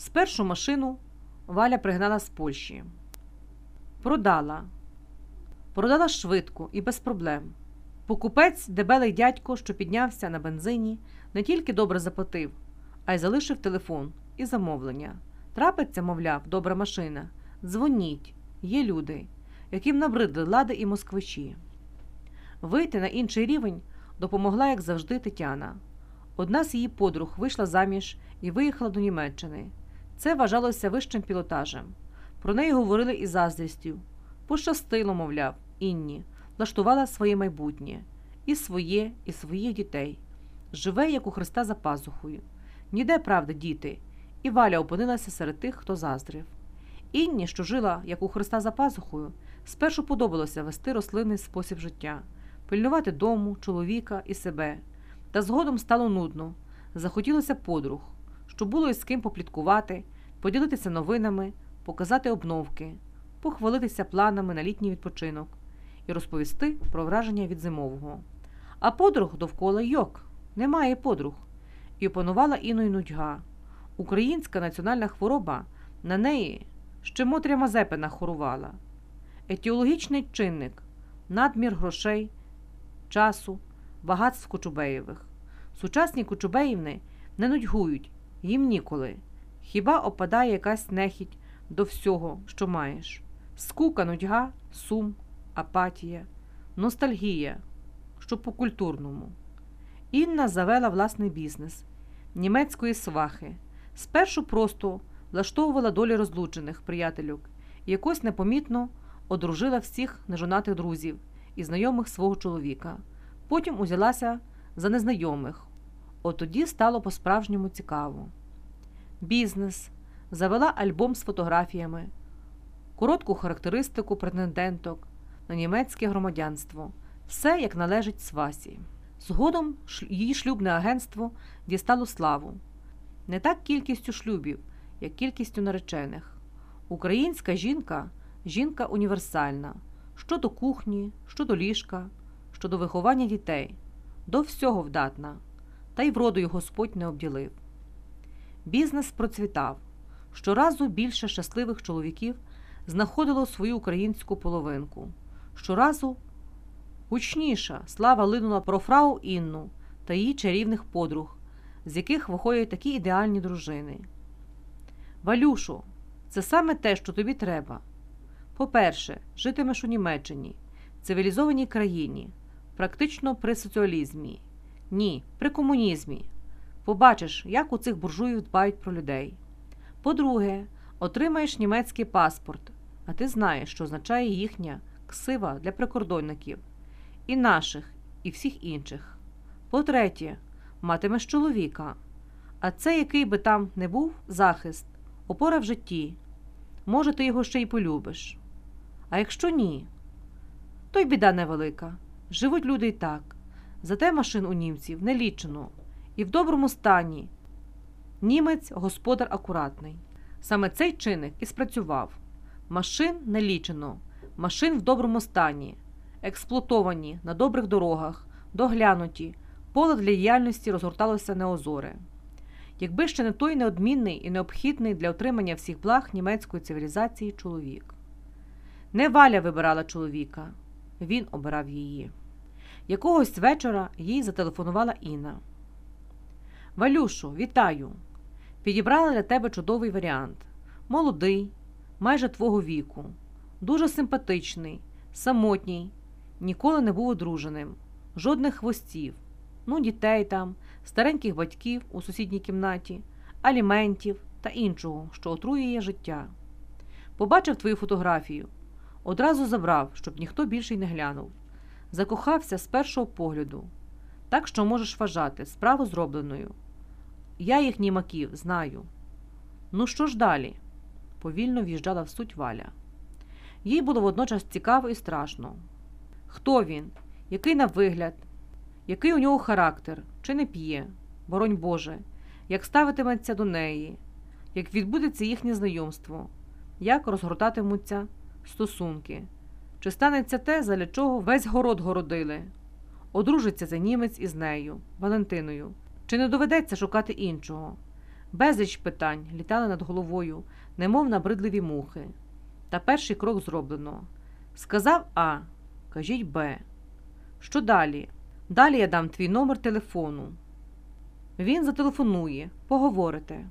Спершу машину Валя пригнала з Польщі. Продала. Продала швидко і без проблем. Покупець, дебелий дядько, що піднявся на бензині, не тільки добре заплатив, а й залишив телефон і замовлення. Трапиться, мовляв, добра машина. Дзвоніть, є люди, яким набридли лади і москвичі. Вийти на інший рівень допомогла, як завжди, Тетяна. Одна з її подруг вийшла заміж і виїхала до Німеччини. Це вважалося вищим пілотажем. Про неї говорили із заздрістю. Пощастило, мовляв, Інні, влаштувала своє майбутнє, і своє, і своїх дітей. Живе, як у Христа за пазухою. Ніде, правда, діти, і Валя опинилася серед тих, хто заздрив. Інні, що жила, як у Христа за пазухою, спершу подобалося вести рослинний спосіб життя, пильнувати дому, чоловіка і себе. Та згодом стало нудно. Захотілося подруг, щоб було із ким попліткувати, поділитися новинами, показати обновки, похвалитися планами на літній відпочинок і розповісти про враження від зимового. А подруг довкола йок, немає подруг. І опанувала іною нудьга. Українська національна хвороба на неї ще Мотря Мазепина хорувала. Етіологічний чинник надмір грошей, часу, багатств Кочубеєвих. Сучасні Кочубеївни не нудьгують, їм ніколи. Хіба опадає якась нехідь до всього, що маєш? Скука, нудьга, сум, апатія, ностальгія, що по-культурному. Інна завела власний бізнес німецької свахи. Спершу просто влаштовувала долі розлучених приятелюк і якось непомітно одружила всіх нежонатих друзів і знайомих свого чоловіка. Потім узялася за незнайомих. От тоді стало по-справжньому цікаво. Бізнес завела альбом з фотографіями, коротку характеристику претенденток на німецьке громадянство, все як належить свасі. Згодом її шлюбне агентство дістало славу не так кількістю шлюбів, як кількістю наречених. Українська жінка жінка універсальна щодо кухні, щодо ліжка, щодо виховання дітей, до всього вдатна, та й вродою Господь не обділив. Бізнес процвітав. Щоразу більше щасливих чоловіків знаходило свою українську половинку. Щоразу гучніша слава линула про фрау Інну та її чарівних подруг, з яких виходять такі ідеальні дружини. Валюшо, це саме те, що тобі треба. По-перше, житимеш у Німеччині, цивілізованій країні, практично при соціалізмі, ні, при комунізмі. Побачиш, як у цих буржуїв дбають про людей. По-друге, отримаєш німецький паспорт, а ти знаєш, що означає їхня ксива для прикордонників, і наших, і всіх інших. По-третє, матимеш чоловіка, а це, який би там не був захист, опора в житті. Може, ти його ще й полюбиш. А якщо ні, то й біда невелика. Живуть люди й так. Зате машин у німців не лічено, і в доброму стані. Німець господар акуратний. Саме цей чинник і спрацював. Машин не лічено, машин в доброму стані, експлуатовані на добрих дорогах, доглянуті, поле для діяльності розгорталося неозоре. Якби ще не той неодмінний і необхідний для отримання всіх благ німецької цивілізації чоловік. Не Валя вибирала чоловіка, він обирав її. Якогось вечора їй зателефонувала Інна. Валюшо, вітаю! Підібрала для тебе чудовий варіант. Молодий, майже твого віку, дуже симпатичний, самотній, ніколи не був одруженим, жодних хвостів, ну, дітей там, стареньких батьків у сусідній кімнаті, аліментів та іншого, що отруює життя. Побачив твою фотографію, одразу забрав, щоб ніхто більше й не глянув. Закохався з першого погляду, так що можеш вважати справу зробленою. Я їх німаків знаю. Ну що ж далі? повільно в'їжджала в суть Валя. Їй було водночас цікаво і страшно. Хто він, який на вигляд, який у нього характер, чи не п'є, боронь Боже, як ставитиметься до неї, як відбудеться їхнє знайомство, як розгортатимуться стосунки, чи станеться те, заля чого весь город городили, одружиться за німець із нею, Валентиною, чи не доведеться шукати іншого? Безліч питань літали над головою, немов набридливі мухи. Та перший крок зроблено. Сказав А, кажіть Б. Що далі? Далі я дам твій номер телефону. Він зателефонує, поговорите.